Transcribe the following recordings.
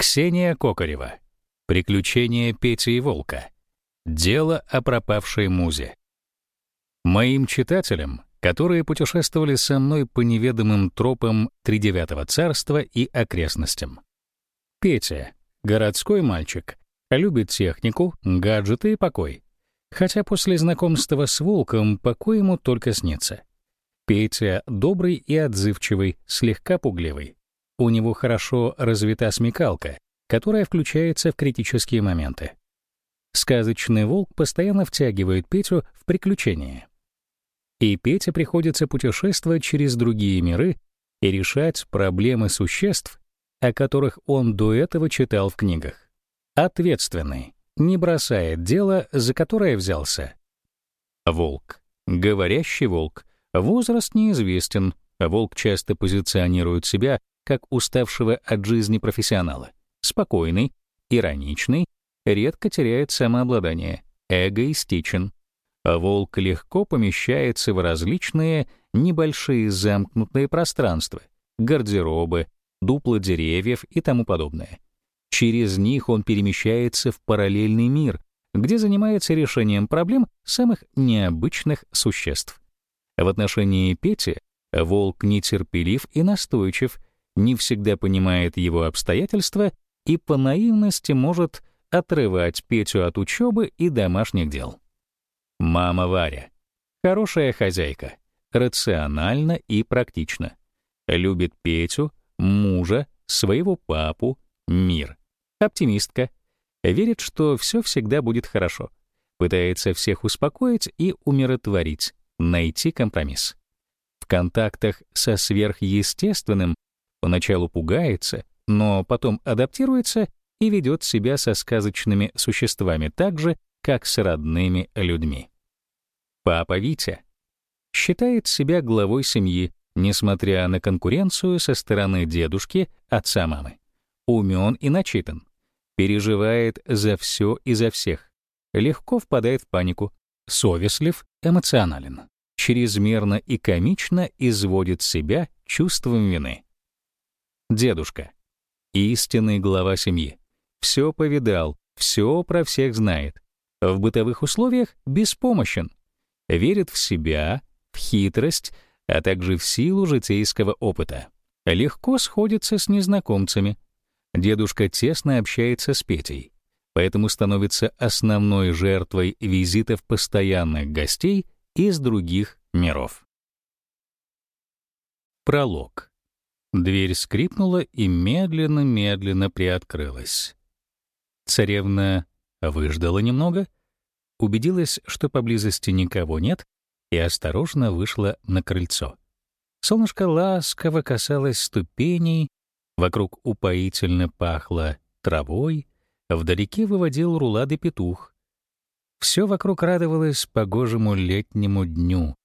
Ксения Кокарева. Приключения Пети и Волка. Дело о пропавшей музе. Моим читателям, которые путешествовали со мной по неведомым тропам Тридевятого царства и окрестностям. Петя, городской мальчик, любит технику, гаджеты и покой. Хотя после знакомства с волком покой ему только снится. Петя добрый и отзывчивый, слегка пугливый. У него хорошо развита смекалка, которая включается в критические моменты. Сказочный волк постоянно втягивает Петю в приключения. И Пете приходится путешествовать через другие миры и решать проблемы существ, о которых он до этого читал в книгах. Ответственный, не бросает дело, за которое взялся. Волк. Говорящий волк. Возраст неизвестен. Волк часто позиционирует себя как уставшего от жизни профессионала. Спокойный, ироничный, редко теряет самообладание, эгоистичен. Волк легко помещается в различные небольшие замкнутые пространства, гардеробы, дупла деревьев и тому подобное. Через них он перемещается в параллельный мир, где занимается решением проблем самых необычных существ. В отношении Пети волк нетерпелив и настойчив, не всегда понимает его обстоятельства и по наивности может отрывать Петю от учебы и домашних дел. Мама Варя. Хорошая хозяйка, рациональна и практична. Любит Петю, мужа, своего папу, мир. Оптимистка. Верит, что все всегда будет хорошо. Пытается всех успокоить и умиротворить, найти компромисс. В контактах со сверхъестественным поначалу пугается, но потом адаптируется и ведет себя со сказочными существами так же, как с родными людьми. Папа Витя считает себя главой семьи, несмотря на конкуренцию со стороны дедушки, отца мамы. Умен и начитан, переживает за все и за всех, легко впадает в панику, совестлив, эмоционален, чрезмерно и комично изводит себя чувством вины. Дедушка. Истинный глава семьи. Все повидал, все про всех знает. В бытовых условиях беспомощен. Верит в себя, в хитрость, а также в силу житейского опыта. Легко сходится с незнакомцами, Дедушка тесно общается с Петей, поэтому становится основной жертвой визитов постоянных гостей из других миров. Пролог. Дверь скрипнула и медленно-медленно приоткрылась. Царевна выждала немного, убедилась, что поблизости никого нет, и осторожно вышла на крыльцо. Солнышко ласково касалось ступеней, Вокруг упоительно пахло травой, вдалеке выводил рулады петух. Все вокруг радовалось погожему летнему дню.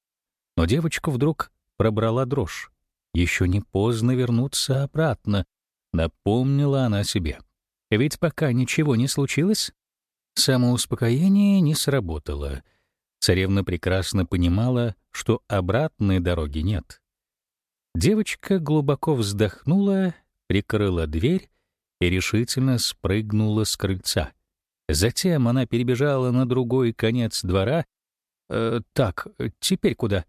Но девочку вдруг пробрала дрожь. Еще не поздно вернуться обратно, напомнила она себе. Ведь пока ничего не случилось, самоуспокоение не сработало. Царевна прекрасно понимала, что обратной дороги нет. Девочка глубоко вздохнула прикрыла дверь и решительно спрыгнула с крыльца. Затем она перебежала на другой конец двора. Э, так, теперь куда?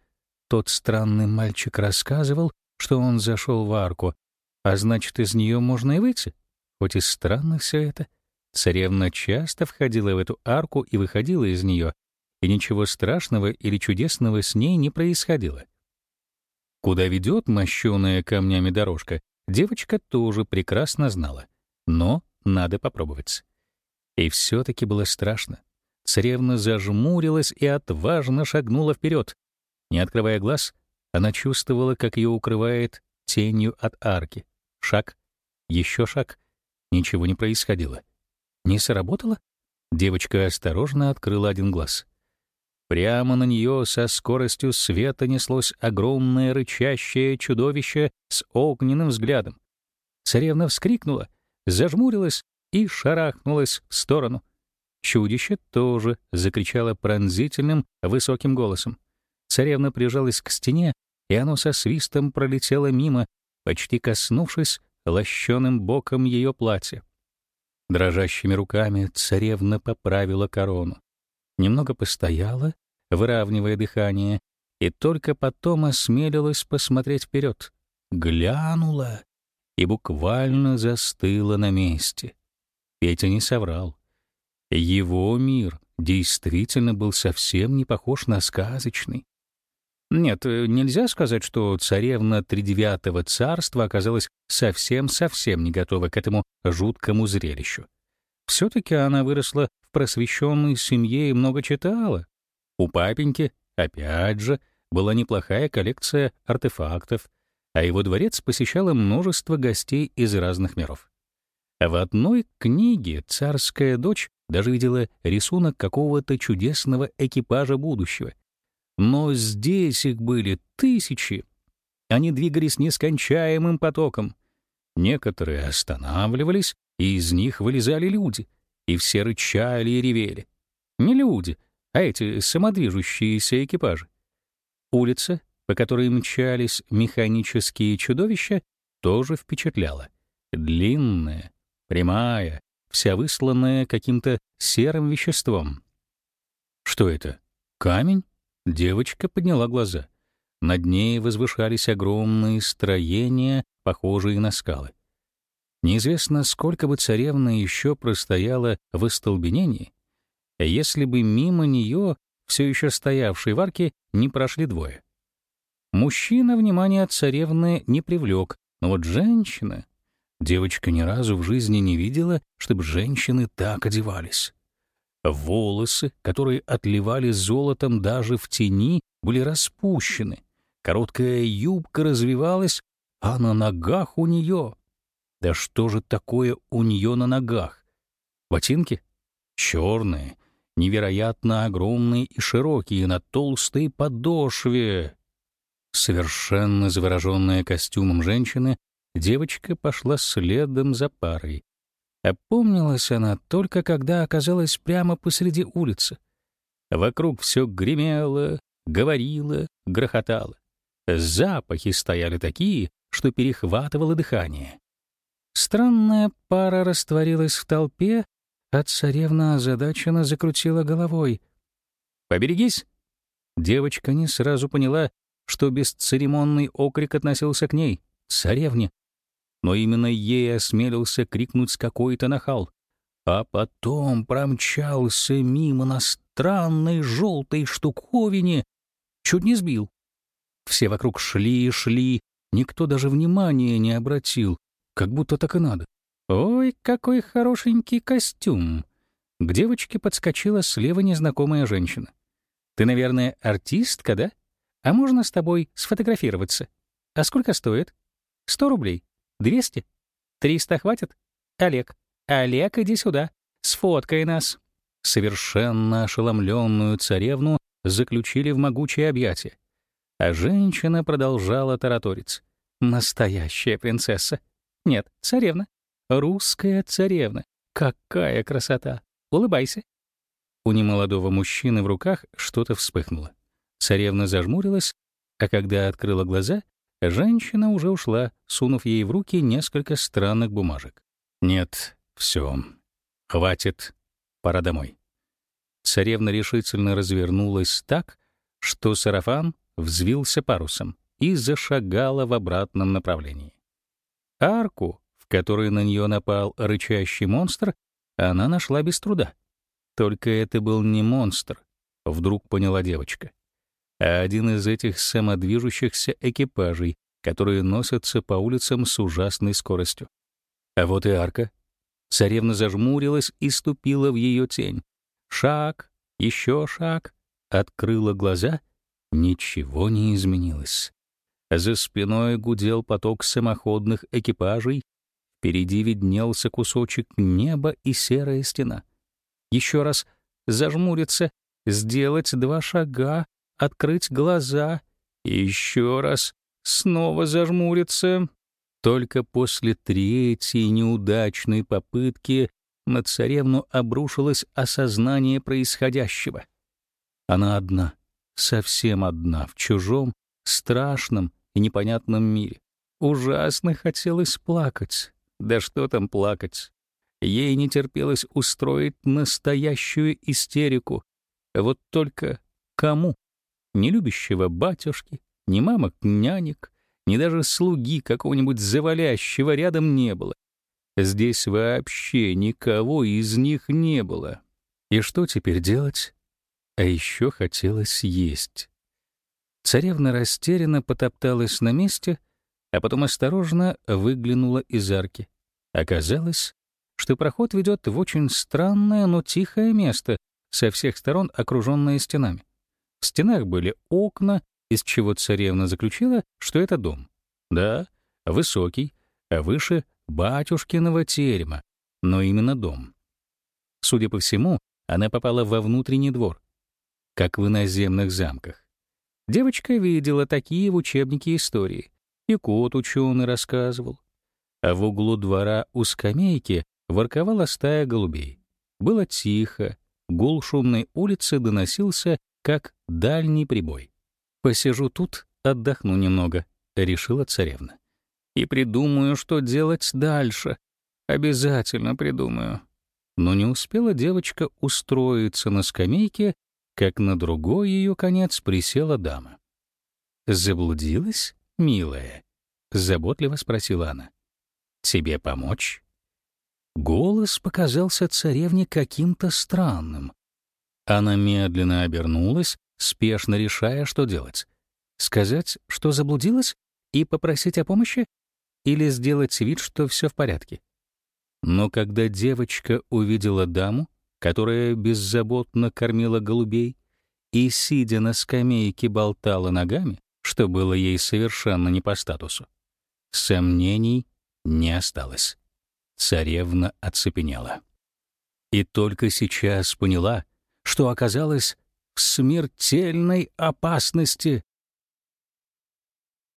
Тот странный мальчик рассказывал, что он зашел в арку, а значит, из нее можно и выйти. Хоть и странно все это. Царевна часто входила в эту арку и выходила из нее, и ничего страшного или чудесного с ней не происходило. Куда ведет мощеная камнями дорожка, Девочка тоже прекрасно знала, но надо попробовать. И все-таки было страшно. Царевна зажмурилась и отважно шагнула вперед. Не открывая глаз, она чувствовала, как ее укрывает тенью от арки. Шаг, еще шаг. Ничего не происходило. Не сработало? Девочка осторожно открыла один глаз. Прямо на нее со скоростью света неслось огромное рычащее чудовище с огненным взглядом. Царевна вскрикнула, зажмурилась и шарахнулась в сторону. Чудище тоже закричало пронзительным высоким голосом. Царевна прижалась к стене, и оно со свистом пролетело мимо, почти коснувшись лощеным боком ее платья. Дрожащими руками царевна поправила корону. Немного постояла, выравнивая дыхание, и только потом осмелилась посмотреть вперед. Глянула и буквально застыла на месте. Петя не соврал. Его мир действительно был совсем не похож на сказочный. Нет, нельзя сказать, что царевна Тридевятого царства оказалась совсем-совсем не готова к этому жуткому зрелищу. Все-таки она выросла в просвещенной семье и много читала. У папеньки, опять же, была неплохая коллекция артефактов, а его дворец посещало множество гостей из разных миров. В одной книге царская дочь даже видела рисунок какого-то чудесного экипажа будущего. Но здесь их были тысячи. Они двигались нескончаемым потоком. Некоторые останавливались, и из них вылезали люди, и все рычали и ревели. Не люди, а эти самодвижущиеся экипажи. Улица, по которой мчались механические чудовища, тоже впечатляла. Длинная, прямая, вся высланная каким-то серым веществом. Что это? Камень? Девочка подняла глаза. Над ней возвышались огромные строения, похожие на скалы. Неизвестно, сколько бы царевна еще простояла в остолбенении, если бы мимо нее, все еще стоявшей в арке, не прошли двое. Мужчина внимания царевны не привлек, но вот женщина... Девочка ни разу в жизни не видела, чтобы женщины так одевались. Волосы, которые отливали золотом даже в тени, были распущены. Короткая юбка развивалась, а на ногах у нее... Да что же такое у нее на ногах? Ботинки? Черные, невероятно огромные и широкие, на толстой подошве. Совершенно завороженная костюмом женщины, девочка пошла следом за парой. Опомнилась она только когда оказалась прямо посреди улицы. Вокруг все гремело, говорило, грохотало. Запахи стояли такие, что перехватывало дыхание. Странная пара растворилась в толпе, а царевна озадаченно закрутила головой. «Поберегись!» Девочка не сразу поняла, что бесцеремонный окрик относился к ней, царевне. Но именно ей осмелился крикнуть какой-то нахал. А потом промчался мимо на странной желтой штуковине, чуть не сбил. Все вокруг шли и шли, никто даже внимания не обратил, как будто так и надо. «Ой, какой хорошенький костюм!» К девочке подскочила слева незнакомая женщина. «Ты, наверное, артистка, да?» А можно с тобой сфотографироваться? А сколько стоит? Сто рублей? Двести? Триста хватит? Олег. Олег, иди сюда. Сфоткай нас. Совершенно ошеломленную царевну заключили в могучее объятие. А женщина продолжала тараторить. Настоящая принцесса. Нет, царевна. Русская царевна. Какая красота! Улыбайся. У немолодого мужчины в руках что-то вспыхнуло. Царевна зажмурилась, а когда открыла глаза, женщина уже ушла, сунув ей в руки несколько странных бумажек. «Нет, все, хватит, пора домой». Царевна решительно развернулась так, что сарафан взвился парусом и зашагала в обратном направлении. Арку, в которой на нее напал рычащий монстр, она нашла без труда. Только это был не монстр, вдруг поняла девочка а один из этих самодвижущихся экипажей, которые носятся по улицам с ужасной скоростью. А вот и арка. Царевна зажмурилась и ступила в ее тень. Шаг, еще шаг, открыла глаза — ничего не изменилось. За спиной гудел поток самоходных экипажей, впереди виднелся кусочек неба и серая стена. Еще раз зажмуриться, сделать два шага, открыть глаза и еще раз снова зажмуриться. Только после третьей неудачной попытки на царевну обрушилось осознание происходящего. Она одна, совсем одна, в чужом, страшном и непонятном мире. Ужасно хотелось плакать. Да что там плакать? Ей не терпелось устроить настоящую истерику. Вот только кому? Ни любящего батюшки, ни мамок-нянек, ни даже слуги какого-нибудь завалящего рядом не было. Здесь вообще никого из них не было. И что теперь делать? А еще хотелось есть. Царевна растерянно потопталась на месте, а потом осторожно выглянула из арки. Оказалось, что проход ведет в очень странное, но тихое место, со всех сторон окруженное стенами. В стенах были окна, из чего царевна заключила, что это дом. Да, высокий, а выше — батюшкиного терема, но именно дом. Судя по всему, она попала во внутренний двор, как в иноземных замках. Девочка видела такие в учебнике истории. И кот ученый рассказывал. А в углу двора у скамейки ворковала стая голубей. Было тихо, гул шумной улицы доносился, как дальний прибой. «Посижу тут, отдохну немного», — решила царевна. «И придумаю, что делать дальше. Обязательно придумаю». Но не успела девочка устроиться на скамейке, как на другой ее конец присела дама. «Заблудилась, милая?» — заботливо спросила она. «Тебе помочь?» Голос показался царевне каким-то странным. Она медленно обернулась, спешно решая, что делать. Сказать, что заблудилась, и попросить о помощи? Или сделать вид, что все в порядке? Но когда девочка увидела даму, которая беззаботно кормила голубей и, сидя на скамейке, болтала ногами, что было ей совершенно не по статусу, сомнений не осталось. Царевна оцепенела. И только сейчас поняла, что оказалась в смертельной опасности.